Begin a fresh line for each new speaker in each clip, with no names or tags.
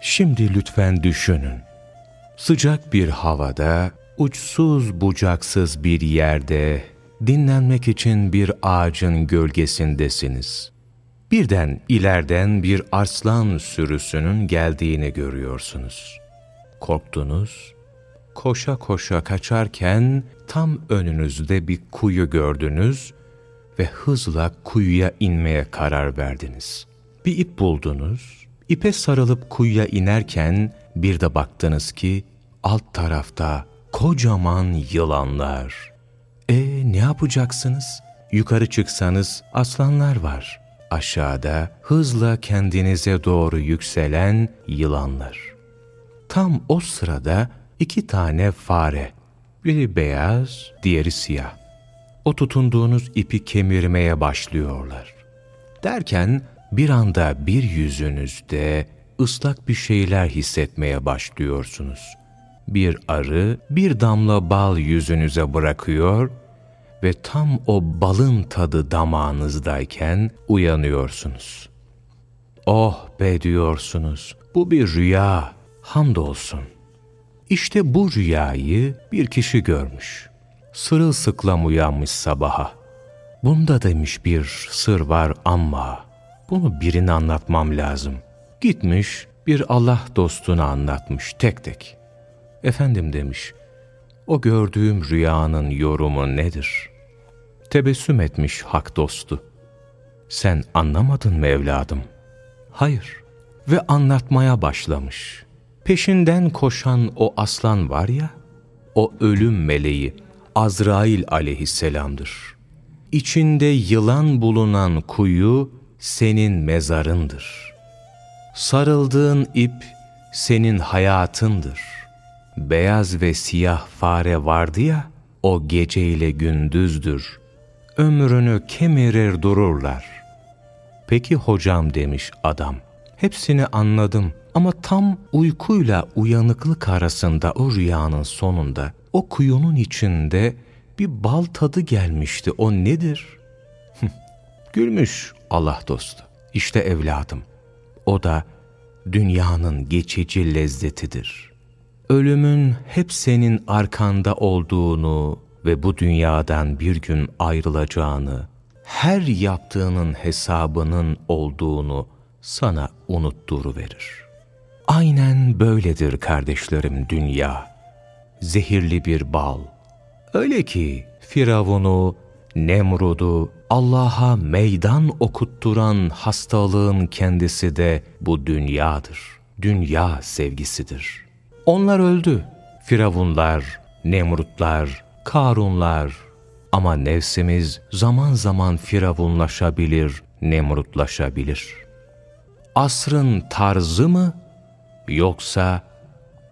Şimdi lütfen düşünün. Sıcak bir havada, uçsuz bucaksız bir yerde, dinlenmek için bir ağacın gölgesindesiniz. Birden ileriden bir arslan sürüsünün geldiğini görüyorsunuz. Korktunuz, koşa koşa kaçarken tam önünüzde bir kuyu gördünüz ve hızla kuyuya inmeye karar verdiniz. Bir ip buldunuz, ipe sarılıp kuyuya inerken bir de baktınız ki alt tarafta kocaman yılanlar. E ne yapacaksınız? Yukarı çıksanız aslanlar var. Aşağıda hızla kendinize doğru yükselen yılanlar. Tam o sırada iki tane fare, biri beyaz, diğeri siyah. O tutunduğunuz ipi kemirmeye başlıyorlar. Derken bir anda bir yüzünüzde ıslak bir şeyler hissetmeye başlıyorsunuz. Bir arı bir damla bal yüzünüze bırakıyor ve tam o balın tadı damağınızdayken uyanıyorsunuz. Oh be diyorsunuz, bu bir rüya, hamdolsun. İşte bu rüyayı bir kişi görmüş. Sırılsıklam uyanmış sabaha. Bunda demiş bir sır var ama bunu birine anlatmam lazım. Gitmiş bir Allah dostuna anlatmış tek tek. Efendim demiş, o gördüğüm rüyanın yorumu nedir? Tebessüm etmiş hak dostu. Sen anlamadın mı evladım? Hayır. Ve anlatmaya başlamış. Peşinden koşan o aslan var ya, o ölüm meleği Azrail aleyhisselamdır. İçinde yılan bulunan kuyu senin mezarındır. Sarıldığın ip senin hayatındır. Beyaz ve siyah fare vardı ya, o gece ile gündüzdür. Ömrünü kemirir dururlar. Peki hocam demiş adam. Hepsini anladım ama tam uykuyla uyanıklık arasında o rüyanın sonunda o kuyunun içinde bir bal tadı gelmişti. O nedir? Gülmüş Allah dostu. İşte evladım. O da dünyanın geçici lezzetidir. Ölümün hep senin arkanda olduğunu ve bu dünyadan bir gün ayrılacağını, her yaptığının hesabının olduğunu sana unutturuverir. Aynen böyledir kardeşlerim dünya. Zehirli bir bal. Öyle ki Firavun'u, Nemrud'u, Allah'a meydan okutturan hastalığın kendisi de bu dünyadır. Dünya sevgisidir. Onlar öldü. Firavunlar, Nemrutlar, Karunlar. Ama nefsimiz zaman zaman firavunlaşabilir, nemrutlaşabilir. Asrın tarzı mı yoksa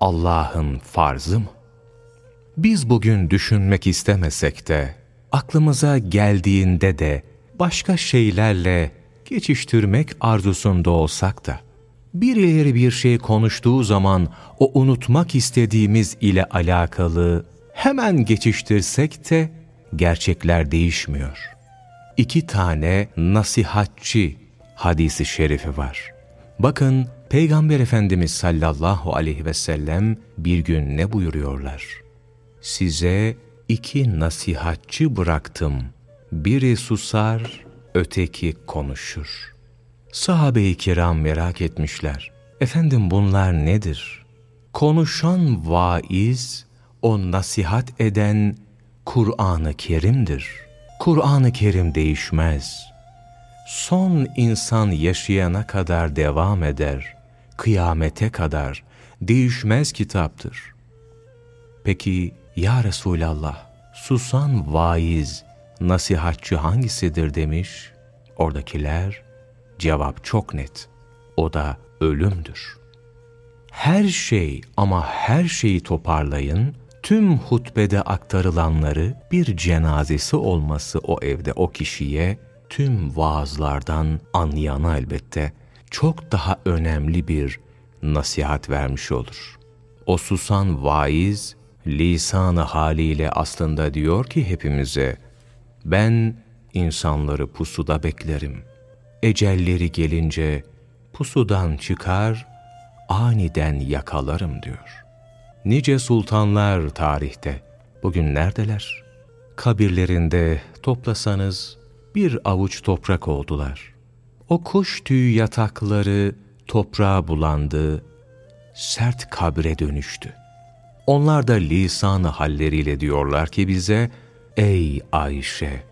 Allah'ın farzı mı? Biz bugün düşünmek istemesek de, aklımıza geldiğinde de başka şeylerle geçiştirmek arzusunda olsak da, birileri bir şey konuştuğu zaman o unutmak istediğimiz ile alakalı hemen geçiştirsek de gerçekler değişmiyor. İki tane nasihatçi hadisi şerifi var. Bakın Peygamber Efendimiz sallallahu aleyhi ve sellem bir gün ne buyuruyorlar? Size iki nasihatçı bıraktım. Biri susar, öteki konuşur. Sahabe-i kiram merak etmişler. Efendim bunlar nedir? Konuşan vaiz, o nasihat eden Kur'an-ı Kerim'dir. Kur'an-ı Kerim değişmez. Son insan yaşayana kadar devam eder. Kıyamete kadar değişmez kitaptır. Peki ya Resulallah, susan vaiz, nasihatçı hangisidir demiş. Oradakiler, cevap çok net. O da ölümdür. Her şey ama her şeyi toparlayın, tüm hutbede aktarılanları bir cenazesi olması o evde o kişiye, tüm vaazlardan anlayana elbette çok daha önemli bir nasihat vermiş olur. O susan vaiz, lisanı haliyle aslında diyor ki hepimize, ben insanları pusuda beklerim. Ecelleri gelince pusudan çıkar, aniden yakalarım diyor. Nice sultanlar tarihte bugün neredeler? Kabirlerinde toplasanız bir avuç toprak oldular. O kuş tüy yatakları toprağa bulandı, sert kabre dönüştü. Onlar da lisanı halleriyle diyorlar ki bize, Ey Ayşe,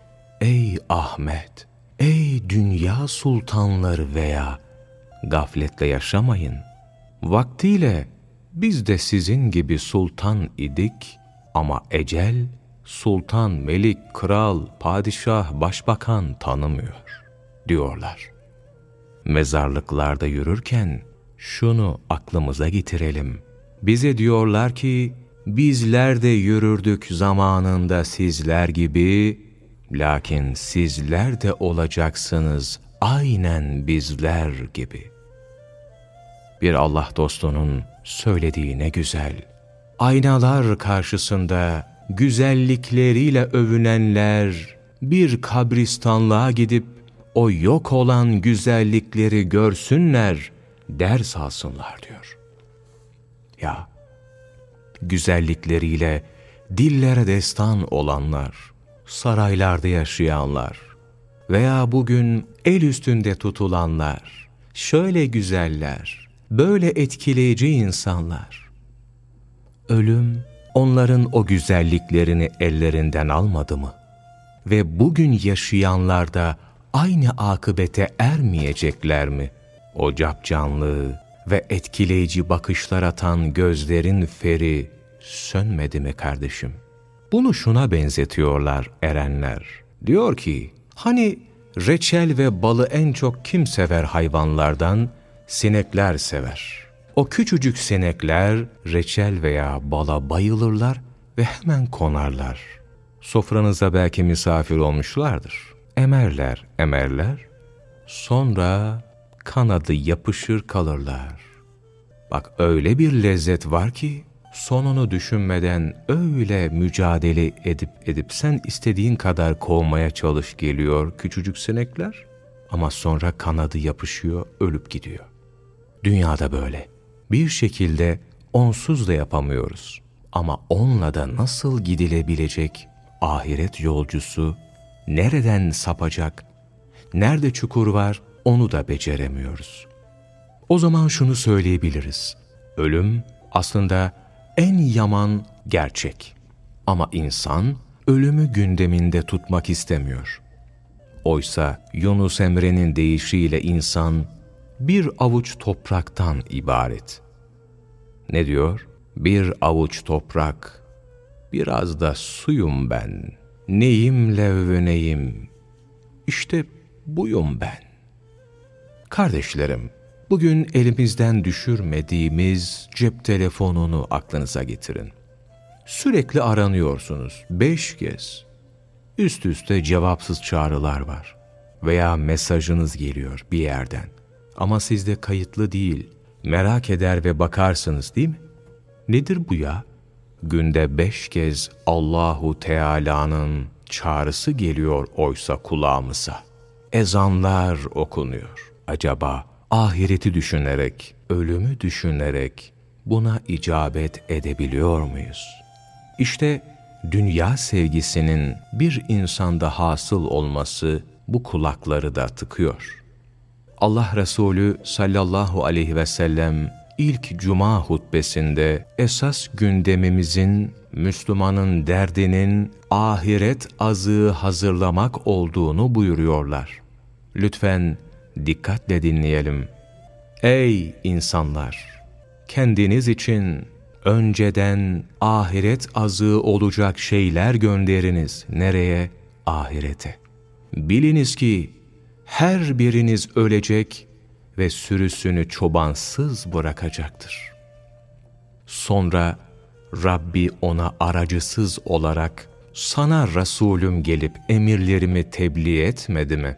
ey Ahmet, ey dünya sultanları veya gafletle yaşamayın. Vaktiyle biz de sizin gibi sultan idik ama ecel sultan, melik, kral, padişah, başbakan tanımıyor diyorlar. Mezarlıklarda yürürken şunu aklımıza getirelim. Bize diyorlar ki bizler de yürürdük zamanında sizler gibi lakin sizler de olacaksınız aynen bizler gibi. Bir Allah dostunun söylediği ne güzel. Aynalar karşısında güzellikleriyle övünenler bir kabristanlığa gidip o yok olan güzellikleri görsünler, ders alsınlar diyor. Ya, güzellikleriyle dillere destan olanlar, saraylarda yaşayanlar veya bugün el üstünde tutulanlar, şöyle güzeller, böyle etkileyici insanlar. Ölüm, onların o güzelliklerini ellerinden almadı mı? Ve bugün yaşayanlar da aynı akıbete ermeyecekler mi? O capcanlı ve etkileyici bakışlar atan gözlerin feri sönmedi mi kardeşim? Bunu şuna benzetiyorlar erenler. Diyor ki, hani reçel ve balı en çok kim sever hayvanlardan? Sinekler sever. O küçücük sinekler reçel veya bala bayılırlar ve hemen konarlar. Sofranıza belki misafir olmuşlardır. Emerler, emerler. Sonra kanadı yapışır kalırlar. Bak öyle bir lezzet var ki sonunu düşünmeden öyle mücadele edip edip sen istediğin kadar kovmaya çalış geliyor küçücük sinekler ama sonra kanadı yapışıyor ölüp gidiyor. Dünyada böyle. Bir şekilde onsuz da yapamıyoruz. Ama onunla da nasıl gidilebilecek ahiret yolcusu nereden sapacak, nerede çukur var onu da beceremiyoruz. O zaman şunu söyleyebiliriz. Ölüm aslında en yaman gerçek. Ama insan ölümü gündeminde tutmak istemiyor. Oysa Yunus Emre'nin deyişiyle insan bir avuç topraktan ibaret. Ne diyor? Bir avuç toprak, biraz da suyum ben. Neyimle övüneyim? İşte buyum ben. Kardeşlerim, bugün elimizden düşürmediğimiz cep telefonunu aklınıza getirin. Sürekli aranıyorsunuz, beş kez. Üst üste cevapsız çağrılar var. Veya mesajınız geliyor bir yerden. Ama sizde kayıtlı değil. Merak eder ve bakarsınız değil mi? Nedir bu ya? Günde beş kez Allahu Teala'nın çağrısı geliyor oysa kulağımıza. Ezanlar okunuyor. Acaba ahireti düşünerek, ölümü düşünerek buna icabet edebiliyor muyuz? İşte dünya sevgisinin bir insanda hasıl olması bu kulakları da tıkıyor. Allah Resulü sallallahu aleyhi ve sellem ilk cuma hutbesinde esas gündemimizin Müslümanın derdinin ahiret azığı hazırlamak olduğunu buyuruyorlar. Lütfen dikkatle dinleyelim. Ey insanlar! Kendiniz için önceden ahiret azığı olacak şeyler gönderiniz. Nereye? Ahirete. Biliniz ki her biriniz ölecek ve sürüsünü çobansız bırakacaktır. Sonra Rabbi ona aracısız olarak sana Resulüm gelip emirlerimi tebliğ etmedi mi?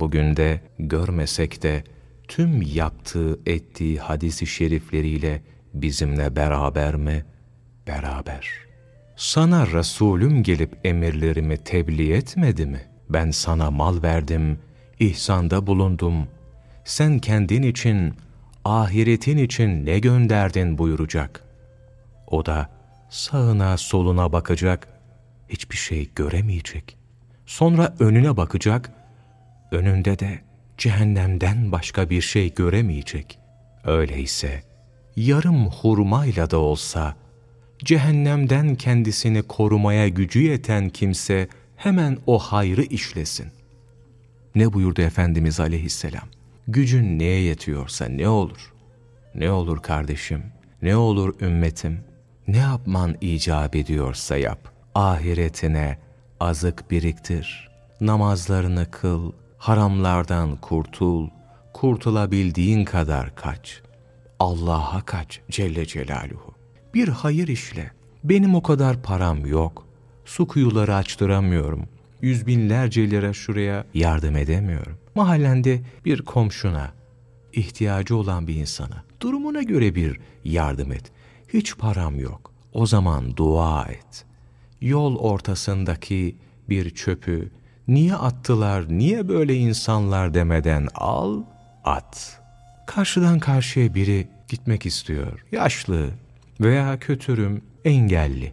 Bugün de görmesek de tüm yaptığı ettiği hadisi şerifleriyle bizimle beraber mi? Beraber. Sana Resulüm gelip emirlerimi tebliğ etmedi mi? Ben sana mal verdim, ihsanda bulundum. Sen kendin için ahiretin için ne gönderdin buyuracak. O da sağına soluna bakacak, hiçbir şey göremeyecek. Sonra önüne bakacak, önünde de cehennemden başka bir şey göremeyecek. Öyleyse yarım hurmayla da olsa cehennemden kendisini korumaya gücü yeten kimse hemen o hayrı işlesin. Ne buyurdu Efendimiz aleyhisselam? Gücün neye yetiyorsa ne olur? Ne olur kardeşim? Ne olur ümmetim? Ne yapman icap ediyorsa yap. Ahiretine azık biriktir. Namazlarını kıl. Haramlardan kurtul. Kurtulabildiğin kadar kaç. Allah'a kaç Celle Celaluhu. Bir hayır işle. Benim o kadar param yok. Su kuyuları açtıramıyorum. Yüz binlerce lira şuraya yardım edemiyorum. Mahallende bir komşuna, ihtiyacı olan bir insana, durumuna göre bir yardım et. Hiç param yok. O zaman dua et. Yol ortasındaki bir çöpü niye attılar, niye böyle insanlar demeden al, at. Karşıdan karşıya biri gitmek istiyor. Yaşlı veya kötürüm, engelli.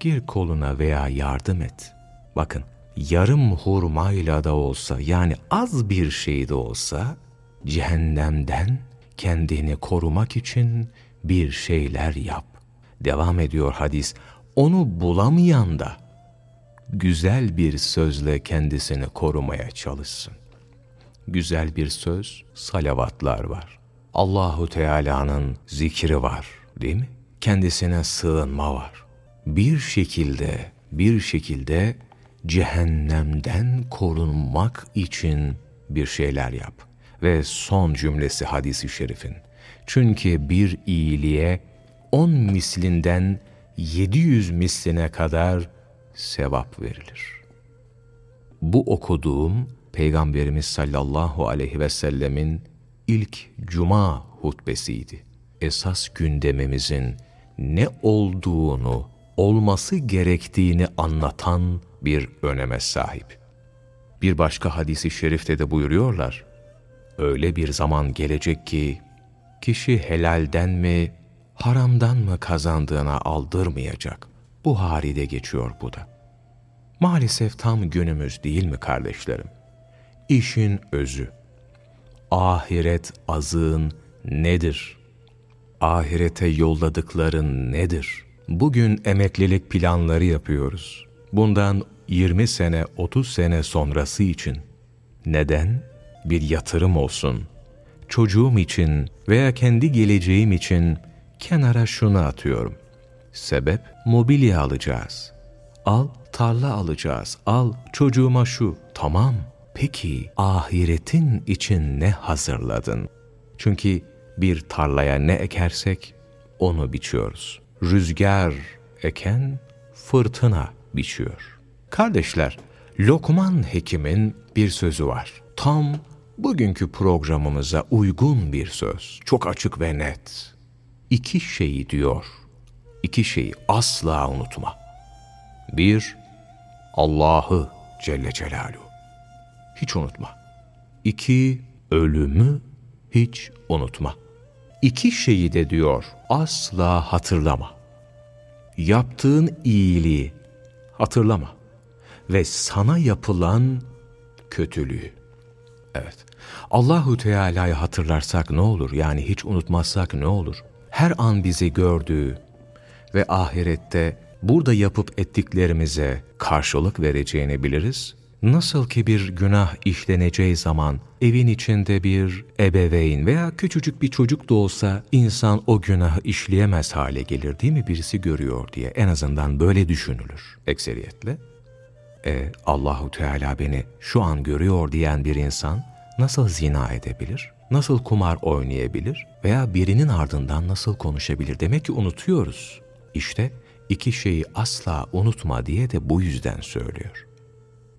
Gir koluna veya yardım et. Bakın, yarım hurmayla da olsa yani az bir şey de olsa cehennemden kendini korumak için bir şeyler yap. Devam ediyor hadis. Onu bulamayan da güzel bir sözle kendisini korumaya çalışsın. Güzel bir söz, salavatlar var. Allahu Teala'nın zikri var, değil mi? Kendisine sığınma var. Bir şekilde, bir şekilde cehennemden korunmak için bir şeyler yap. Ve son cümlesi hadisi şerifin. Çünkü bir iyiliğe on mislinden yedi yüz misline kadar sevap verilir. Bu okuduğum Peygamberimiz sallallahu aleyhi ve sellemin ilk cuma hutbesiydi. Esas gündemimizin ne olduğunu, olması gerektiğini anlatan bir öneme sahip. Bir başka hadisi şerifte de buyuruyorlar. Öyle bir zaman gelecek ki, kişi helalden mi, haramdan mı kazandığına aldırmayacak. Bu haride geçiyor bu da. Maalesef tam günümüz değil mi kardeşlerim? İşin özü. Ahiret azığın nedir? Ahirete yolladıkların nedir? Bugün emeklilik planları yapıyoruz. Bundan 20 sene, 30 sene sonrası için. Neden? Bir yatırım olsun. Çocuğum için veya kendi geleceğim için kenara şunu atıyorum. Sebep mobilya alacağız. Al tarla alacağız. Al çocuğuma şu. Tamam. Peki ahiretin için ne hazırladın? Çünkü bir tarlaya ne ekersek onu biçiyoruz. Rüzgar eken fırtına biçiyor. Kardeşler, Lokman Hekim'in bir sözü var. Tam bugünkü programımıza uygun bir söz. Çok açık ve net. İki şeyi diyor. İki şeyi asla unutma. Bir, Allah'ı Celle Celaluhu. Hiç unutma. İki, ölümü hiç unutma. İki şeyi de diyor asla hatırlama. Yaptığın iyiliği hatırlama ve sana yapılan kötülüğü. Evet. Allahu Teala'yı hatırlarsak ne olur? Yani hiç unutmazsak ne olur? Her an bizi gördüğü ve ahirette burada yapıp ettiklerimize karşılık vereceğini biliriz. Nasıl ki bir günah işleneceği zaman evin içinde bir ebeveyn veya küçücük bir çocuk da olsa insan o günahı işleyemez hale gelir değil mi birisi görüyor diye en azından böyle düşünülür ekseriyetle. E, Allahu Teala beni şu an görüyor diyen bir insan nasıl zina edebilir? Nasıl kumar oynayabilir? Veya birinin ardından nasıl konuşabilir? Demek ki unutuyoruz. İşte iki şeyi asla unutma diye de bu yüzden söylüyor.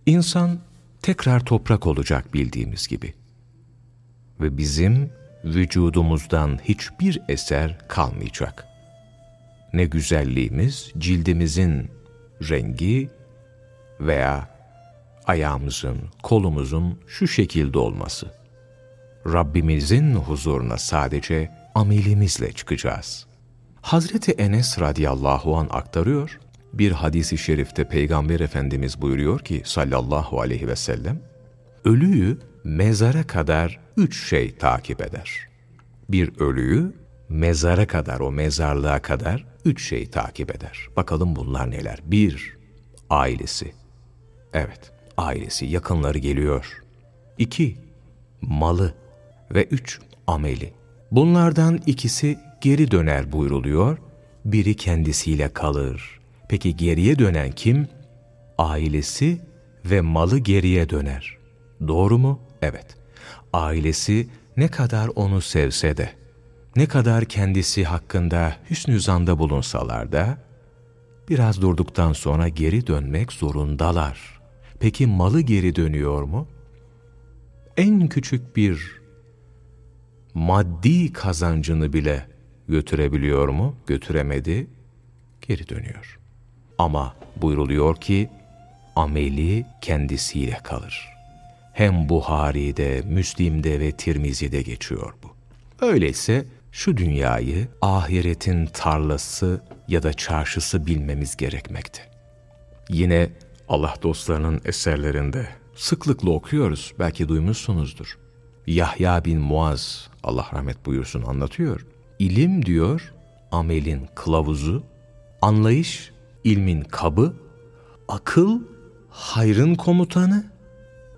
İnsan tekrar toprak olacak bildiğimiz gibi. Ve bizim vücudumuzdan hiçbir eser kalmayacak. Ne güzelliğimiz cildimizin rengi veya ayağımızın, kolumuzun şu şekilde olması. Rabbimizin huzuruna sadece amelimizle çıkacağız. Hazreti Enes radıyallahu an aktarıyor. Bir hadisi şerifte Peygamber Efendimiz buyuruyor ki sallallahu aleyhi ve sellem, ölüyü mezara kadar üç şey takip eder. Bir ölüyü mezara kadar, o mezarlığa kadar üç şey takip eder. Bakalım bunlar neler? Bir, ailesi. Evet, ailesi, yakınları geliyor. İki, malı. Ve üç, ameli. Bunlardan ikisi geri döner buyruluyor, biri kendisiyle kalır. Peki geriye dönen kim? Ailesi ve malı geriye döner. Doğru mu? Evet. Ailesi ne kadar onu sevse de, ne kadar kendisi hakkında hüsnü zanda bulunsalar da, biraz durduktan sonra geri dönmek zorundalar. Peki malı geri dönüyor mu? En küçük bir maddi kazancını bile götürebiliyor mu? Götüremedi, geri dönüyor. Ama buyruluyor ki, ameli kendisiyle kalır. Hem Buhari'de, Müslim'de ve Tirmizi'de geçiyor bu. Öyleyse şu dünyayı ahiretin tarlası ya da çarşısı bilmemiz gerekmekte. Yine Allah dostlarının eserlerinde sıklıkla okuyoruz, belki duymuşsunuzdur. Yahya bin Muaz, Allah rahmet buyursun anlatıyor. İlim diyor, amelin kılavuzu, anlayış, ilmin kabı, akıl, hayrın komutanı,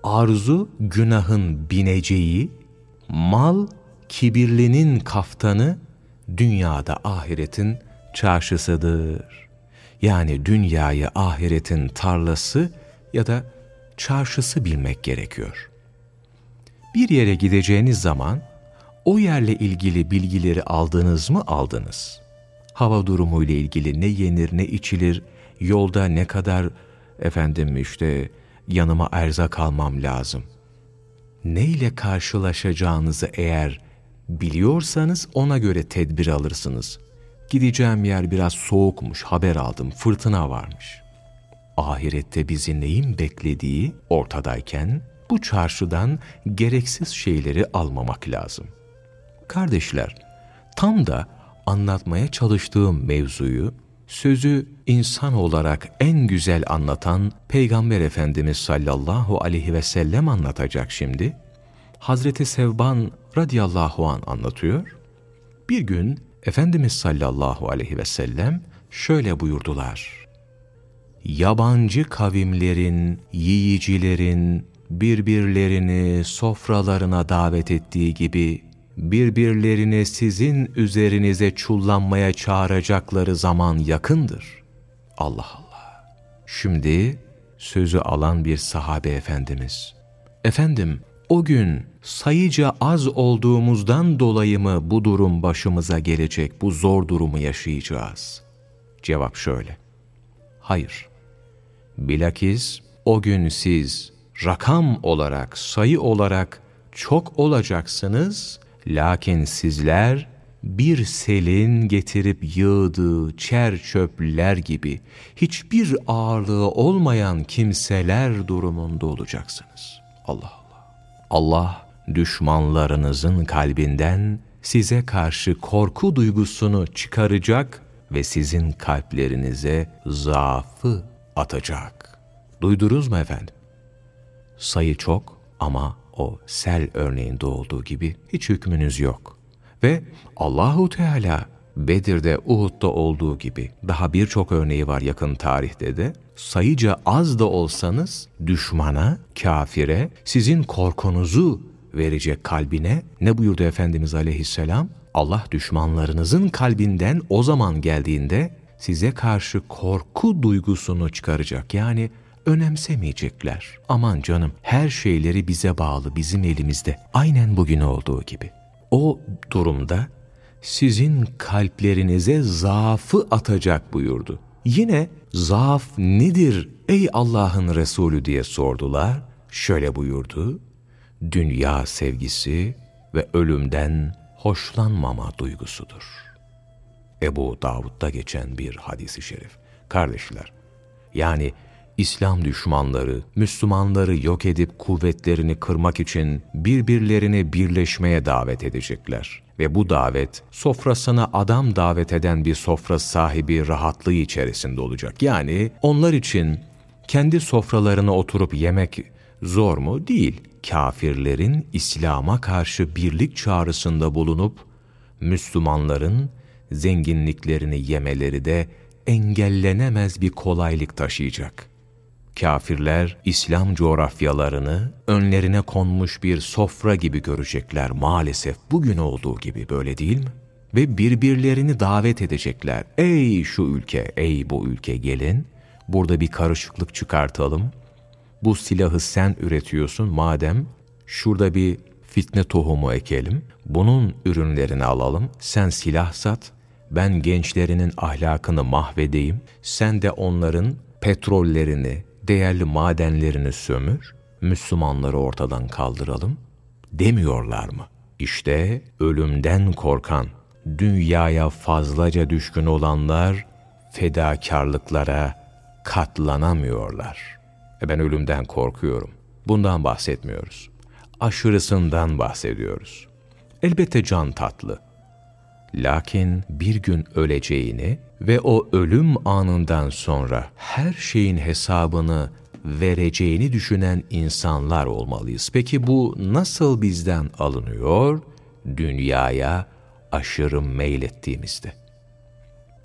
arzu, günahın bineceği, mal, kibirlinin kaftanı, dünyada ahiretin çarşısıdır. Yani dünyayı ahiretin tarlası ya da çarşısı bilmek gerekiyor. Bir yere gideceğiniz zaman o yerle ilgili bilgileri aldınız mı aldınız. Hava durumu ile ilgili ne yenir ne içilir, yolda ne kadar efendim işte yanıma erzak almam lazım. Ne ile karşılaşacağınızı eğer biliyorsanız ona göre tedbir alırsınız. Gideceğim yer biraz soğukmuş, haber aldım, fırtına varmış. Ahirette bizi neyin beklediği ortadayken bu çarşıdan gereksiz şeyleri almamak lazım. Kardeşler, tam da anlatmaya çalıştığım mevzuyu, sözü insan olarak en güzel anlatan Peygamber Efendimiz sallallahu aleyhi ve sellem anlatacak şimdi. Hazreti Sevban radıyallahu an anlatıyor. Bir gün Efendimiz sallallahu aleyhi ve sellem şöyle buyurdular. Yabancı kavimlerin, yiyicilerin birbirlerini sofralarına davet ettiği gibi birbirlerini sizin üzerinize çullanmaya çağıracakları zaman yakındır. Allah Allah. Şimdi sözü alan bir sahabe efendimiz. Efendim, o gün sayıca az olduğumuzdan dolayı mı bu durum başımıza gelecek, bu zor durumu yaşayacağız? Cevap şöyle. Hayır. Bilakis o gün siz rakam olarak, sayı olarak çok olacaksınız, lakin sizler bir selin getirip yığdığı çer çöpler gibi hiçbir ağırlığı olmayan kimseler durumunda olacaksınız. Allah Allah. Allah düşmanlarınızın kalbinden size karşı korku duygusunu çıkaracak ve sizin kalplerinize zaafı atacak. Duydunuz mu efendim? Sayı çok ama o sel örneğinde olduğu gibi hiç hükmünüz yok. Ve Allahu Teala Bedir'de, Uhud'da olduğu gibi daha birçok örneği var yakın tarihte de. Sayıca az da olsanız düşmana, kafire sizin korkunuzu verecek kalbine ne buyurdu Efendimiz Aleyhisselam? Allah düşmanlarınızın kalbinden o zaman geldiğinde size karşı korku duygusunu çıkaracak. Yani önemsemeyecekler. Aman canım her şeyleri bize bağlı, bizim elimizde. Aynen bugün olduğu gibi. O durumda sizin kalplerinize zaafı atacak buyurdu. Yine zaaf nedir ey Allah'ın Resulü diye sordular. Şöyle buyurdu. Dünya sevgisi ve ölümden hoşlanmama duygusudur. Ebu Davud'da geçen bir hadisi şerif. Kardeşler, yani İslam düşmanları, Müslümanları yok edip kuvvetlerini kırmak için birbirlerini birleşmeye davet edecekler. Ve bu davet, sofrasına adam davet eden bir sofra sahibi rahatlığı içerisinde olacak. Yani onlar için kendi sofralarına oturup yemek zor mu? Değil. Kafirlerin İslam'a karşı birlik çağrısında bulunup, Müslümanların zenginliklerini yemeleri de engellenemez bir kolaylık taşıyacak. Kafirler İslam coğrafyalarını önlerine konmuş bir sofra gibi görecekler maalesef bugün olduğu gibi böyle değil mi? Ve birbirlerini davet edecekler. Ey şu ülke, ey bu ülke gelin, burada bir karışıklık çıkartalım. Bu silahı sen üretiyorsun madem şurada bir fitne tohumu ekelim, bunun ürünlerini alalım, sen silah sat, ben gençlerinin ahlakını mahvedeyim, sen de onların petrollerini, değerli madenlerini sömür, Müslümanları ortadan kaldıralım demiyorlar mı? İşte ölümden korkan, dünyaya fazlaca düşkün olanlar fedakarlıklara katlanamıyorlar. E ben ölümden korkuyorum. Bundan bahsetmiyoruz. Aşırısından bahsediyoruz. Elbette can tatlı. Lakin bir gün öleceğini ve o ölüm anından sonra her şeyin hesabını vereceğini düşünen insanlar olmalıyız. Peki bu nasıl bizden alınıyor? Dünyaya aşırı meylettiğimizde.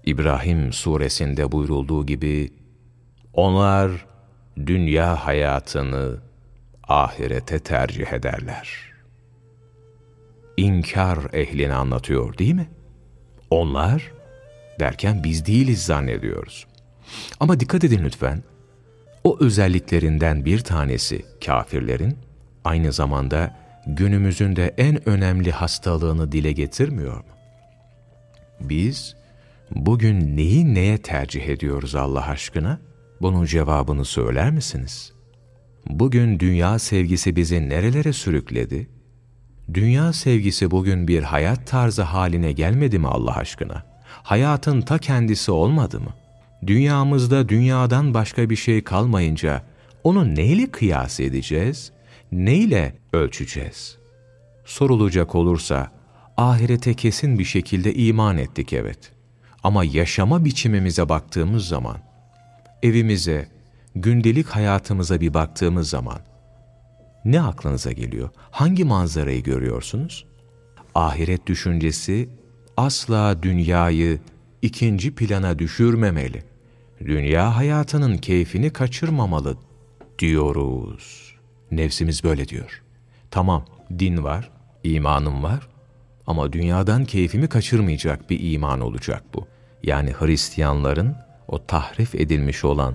İbrahim suresinde buyurulduğu gibi, onlar dünya hayatını ahirete tercih ederler. İnkar ehlini anlatıyor değil mi? Onlar derken biz değiliz zannediyoruz. Ama dikkat edin lütfen, o özelliklerinden bir tanesi kafirlerin aynı zamanda günümüzün de en önemli hastalığını dile getirmiyor mu? Biz bugün neyi neye tercih ediyoruz Allah aşkına? Bunun cevabını söyler misiniz? Bugün dünya sevgisi bizi nerelere sürükledi? Dünya sevgisi bugün bir hayat tarzı haline gelmedi mi Allah aşkına? Hayatın ta kendisi olmadı mı? Dünyamızda dünyadan başka bir şey kalmayınca onu neyle kıyas edeceğiz? Neyle ölçeceğiz? Sorulacak olursa ahirete kesin bir şekilde iman ettik evet. Ama yaşama biçimimize baktığımız zaman, evimize, gündelik hayatımıza bir baktığımız zaman ne aklınıza geliyor? Hangi manzarayı görüyorsunuz? Ahiret düşüncesi asla dünyayı ikinci plana düşürmemeli. Dünya hayatının keyfini kaçırmamalı diyoruz. Nefsimiz böyle diyor. Tamam, din var, imanım var ama dünyadan keyfimi kaçırmayacak bir iman olacak bu. Yani Hristiyanların o tahrif edilmiş olan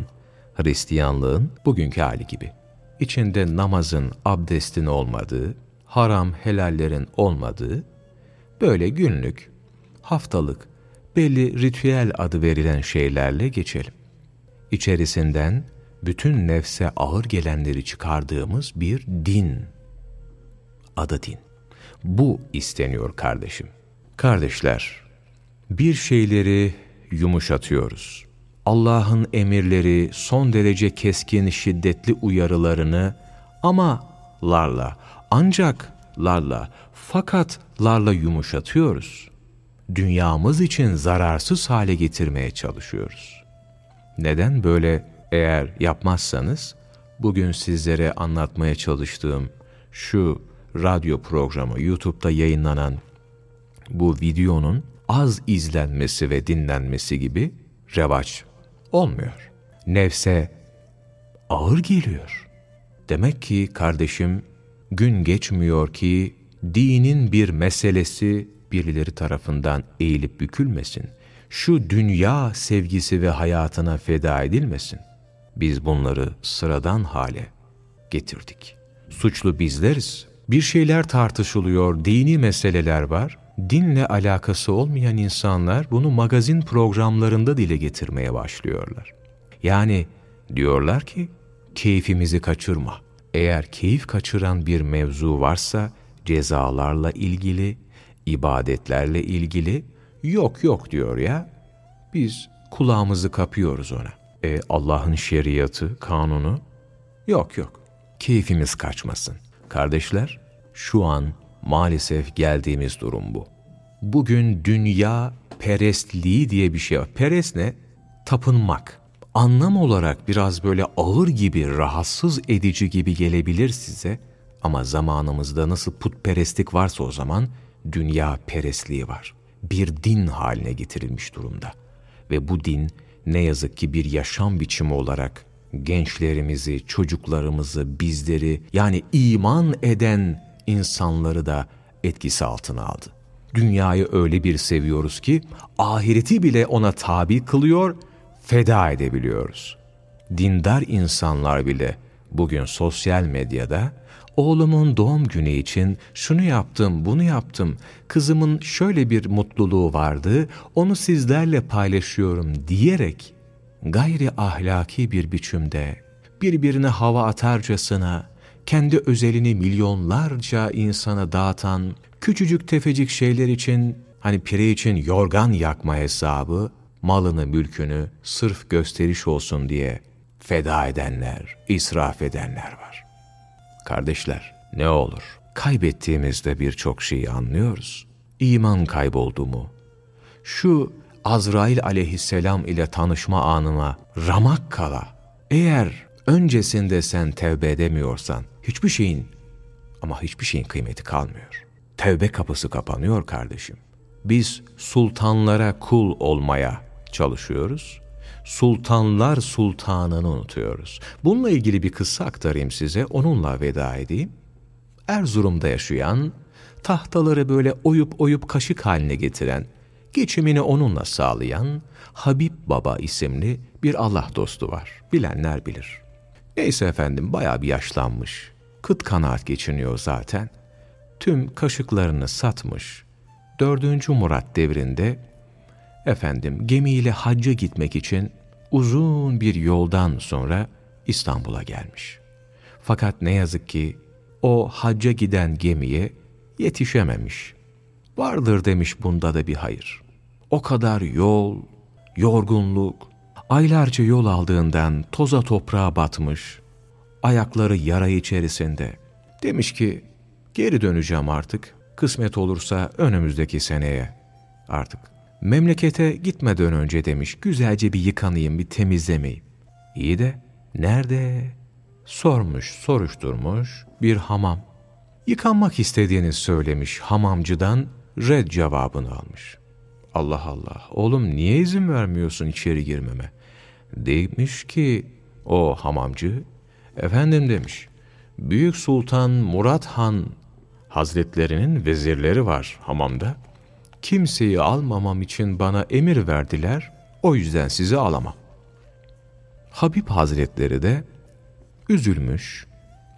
Hristiyanlığın bugünkü hali gibi. İçinde namazın, abdestin olmadığı, haram helallerin olmadığı, böyle günlük, haftalık, belli ritüel adı verilen şeylerle geçelim. İçerisinden bütün nefse ağır gelenleri çıkardığımız bir din. Adı din. Bu isteniyor kardeşim. Kardeşler, bir şeyleri yumuşatıyoruz. Allah'ın emirleri, son derece keskin, şiddetli uyarılarını ama larla, ancak larla, fakat larla yumuşatıyoruz. Dünyamız için zararsız hale getirmeye çalışıyoruz. Neden böyle eğer yapmazsanız, bugün sizlere anlatmaya çalıştığım şu radyo programı, YouTube'da yayınlanan bu videonun az izlenmesi ve dinlenmesi gibi revaç olmuyor. Nefse ağır geliyor. Demek ki kardeşim gün geçmiyor ki dinin bir meselesi birileri tarafından eğilip bükülmesin. Şu dünya sevgisi ve hayatına feda edilmesin. Biz bunları sıradan hale getirdik. Suçlu bizleriz. Bir şeyler tartışılıyor, dini meseleler var dinle alakası olmayan insanlar bunu magazin programlarında dile getirmeye başlıyorlar. Yani diyorlar ki keyfimizi kaçırma. Eğer keyif kaçıran bir mevzu varsa cezalarla ilgili, ibadetlerle ilgili yok yok diyor ya. Biz kulağımızı kapıyoruz ona. E, Allah'ın şeriatı, kanunu? Yok yok. Keyfimiz kaçmasın. Kardeşler, şu an maalesef geldiğimiz durum bu. Bugün dünya perestliği diye bir şey var. Perest ne? Tapınmak. Anlam olarak biraz böyle ağır gibi, rahatsız edici gibi gelebilir size. Ama zamanımızda nasıl putperestlik varsa o zaman dünya perestliği var. Bir din haline getirilmiş durumda. Ve bu din ne yazık ki bir yaşam biçimi olarak gençlerimizi, çocuklarımızı, bizleri yani iman eden insanları da etkisi altına aldı. Dünyayı öyle bir seviyoruz ki ahireti bile ona tabi kılıyor, feda edebiliyoruz. Dindar insanlar bile bugün sosyal medyada oğlumun doğum günü için şunu yaptım, bunu yaptım, kızımın şöyle bir mutluluğu vardı, onu sizlerle paylaşıyorum diyerek gayri ahlaki bir biçimde birbirine hava atarcasına kendi özelini milyonlarca insana dağıtan küçücük tefecik şeyler için hani pire için yorgan yakma hesabı malını mülkünü sırf gösteriş olsun diye feda edenler, israf edenler var. Kardeşler ne olur kaybettiğimizde birçok şeyi anlıyoruz. İman kayboldu mu? Şu Azrail aleyhisselam ile tanışma anına ramak kala eğer öncesinde sen tevbe edemiyorsan hiçbir şeyin ama hiçbir şeyin kıymeti kalmıyor. Tevbe kapısı kapanıyor kardeşim. Biz sultanlara kul olmaya çalışıyoruz. Sultanlar sultanını unutuyoruz. Bununla ilgili bir kıssa aktarayım size, onunla veda edeyim. Erzurum'da yaşayan, tahtaları böyle oyup oyup kaşık haline getiren, geçimini onunla sağlayan Habib Baba isimli bir Allah dostu var. Bilenler bilir. Neyse efendim bayağı bir yaşlanmış. Kıt kanaat geçiniyor zaten. Tüm kaşıklarını satmış. Dördüncü Murat devrinde efendim gemiyle hacca gitmek için uzun bir yoldan sonra İstanbul'a gelmiş. Fakat ne yazık ki o hacca giden gemiye yetişememiş. Vardır demiş bunda da bir hayır. O kadar yol, yorgunluk, aylarca yol aldığından toza toprağa batmış, ayakları yara içerisinde. Demiş ki geri döneceğim artık, kısmet olursa önümüzdeki seneye artık. Memlekete gitmeden önce demiş güzelce bir yıkanayım, bir temizlemeyeyim. İyi de nerede? Sormuş, soruşturmuş bir hamam. Yıkanmak istediğini söylemiş hamamcıdan red cevabını almış. Allah Allah oğlum niye izin vermiyorsun içeri girmeme? Demiş ki o hamamcı efendim demiş Büyük Sultan Murat Han Hazretlerinin vezirleri var hamamda. Kimseyi almamam için bana emir verdiler, o yüzden sizi alamam. Habib Hazretleri de üzülmüş,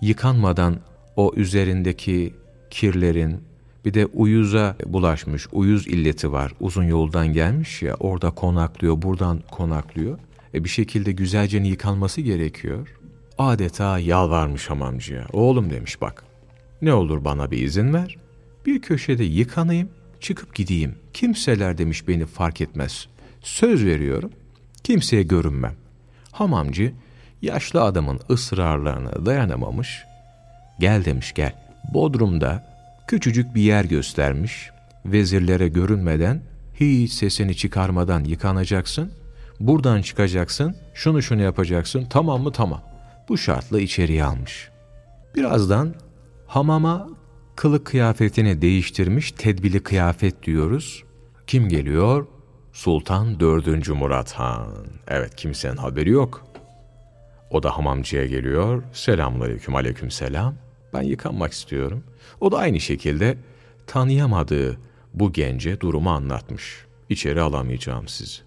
yıkanmadan o üzerindeki kirlerin, bir de uyuza bulaşmış, uyuz illeti var. Uzun yoldan gelmiş ya, orada konaklıyor, buradan konaklıyor. E bir şekilde güzelce yıkanması gerekiyor. Adeta yalvarmış hamamcıya. Oğlum demiş bak, ne olur bana bir izin ver. Bir köşede yıkanayım, çıkıp gideyim. Kimseler demiş beni fark etmez. Söz veriyorum, kimseye görünmem. Hamamcı, yaşlı adamın ısrarlarına dayanamamış. Gel demiş gel. Bodrum'da küçücük bir yer göstermiş. Vezirlere görünmeden, hiç sesini çıkarmadan yıkanacaksın. Buradan çıkacaksın, şunu şunu yapacaksın, tamam mı tamam. Bu şartla içeriye almış. Birazdan hamama kılık kıyafetini değiştirmiş tedbili kıyafet diyoruz. Kim geliyor? Sultan 4. Murat Han. Evet kimsenin haberi yok. O da hamamcıya geliyor. Selamünaleyküm, aleyküm selam. Ben yıkanmak istiyorum. O da aynı şekilde tanıyamadığı bu gence durumu anlatmış. İçeri alamayacağım sizi.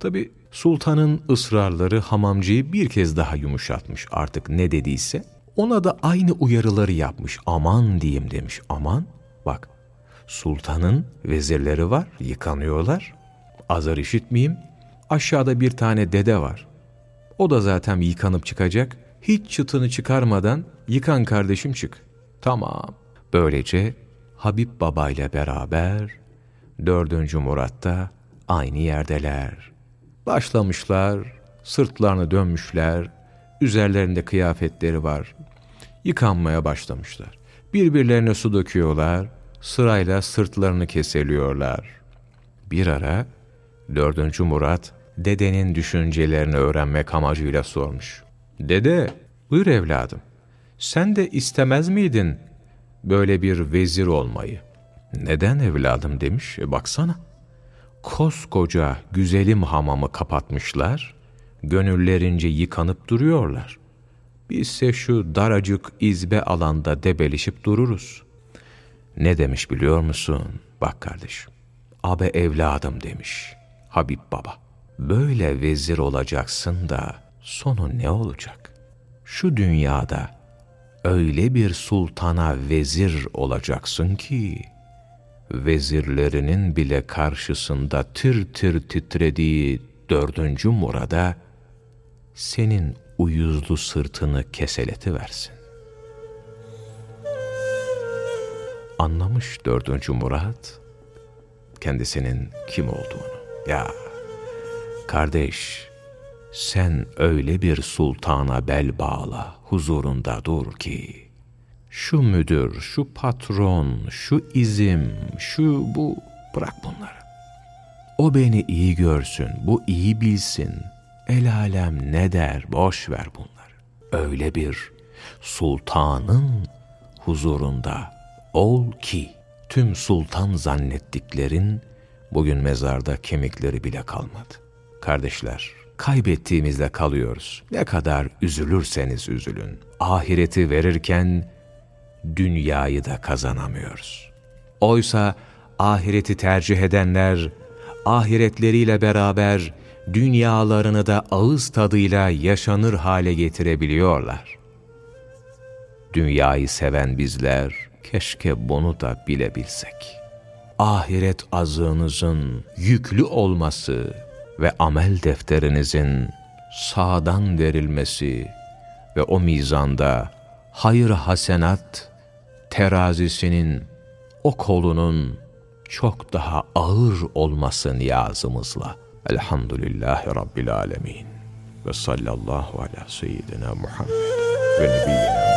Tabi sultanın ısrarları hamamcıyı bir kez daha yumuşatmış artık ne dediyse. Ona da aynı uyarıları yapmış. Aman diyeyim demiş. Aman bak sultanın vezirleri var yıkanıyorlar. Azar işitmeyeyim. Aşağıda bir tane dede var. O da zaten yıkanıp çıkacak. Hiç çıtını çıkarmadan yıkan kardeşim çık. Tamam. Böylece Habib Baba ile beraber dördüncü Murat'ta aynı yerdeler. Başlamışlar Sırtlarını dönmüşler, üzerlerinde kıyafetleri var. Yıkanmaya başlamışlar. Birbirlerine su döküyorlar, sırayla sırtlarını keseliyorlar. Bir ara dördüncü Murat dedenin düşüncelerini öğrenmek amacıyla sormuş. Dede, buyur evladım. Sen de istemez miydin böyle bir vezir olmayı? Neden evladım demiş. E baksana. Koskoca güzelim hamamı kapatmışlar, gönüllerince yıkanıp duruyorlar. Bizse şu daracık izbe alanda debelişip dururuz. Ne demiş biliyor musun? Bak kardeşim. Abe evladım demiş. Habib baba. Böyle vezir olacaksın da sonu ne olacak? Şu dünyada öyle bir sultana vezir olacaksın ki, vezirlerinin bile karşısında tir tir titrediği dördüncü Murad'a, senin uyuzlu sırtını keseleti versin. Anlamış dördüncü Murat, kendisinin kim olduğunu. Ya kardeş, sen öyle bir sultana bel bağla, huzurunda dur ki, şu müdür, şu patron, şu izim, şu bu, bırak bunları. O beni iyi görsün, bu iyi bilsin. El alem ne der, boş ver bunları. Öyle bir sultanın huzurunda ol ki, tüm sultan zannettiklerin bugün mezarda kemikleri bile kalmadı. Kardeşler, kaybettiğimizde kalıyoruz. Ne kadar üzülürseniz üzülün. Ahireti verirken dünyayı da kazanamıyoruz. Oysa ahireti tercih edenler, ahiretleriyle beraber dünyalarını da ağız tadıyla yaşanır hale getirebiliyorlar. Dünyayı seven bizler, keşke bunu da bilebilsek. Ahiret azığınızın yüklü olması ve amel defterinizin sağdan verilmesi ve o mizanda hayır hasenat terazisinin o kolunun çok daha ağır olması niyazımızla. Elhamdülillahi Rabbil Alemin. Ve sallallahu ala seyyidina Muhammed ve nebiyyina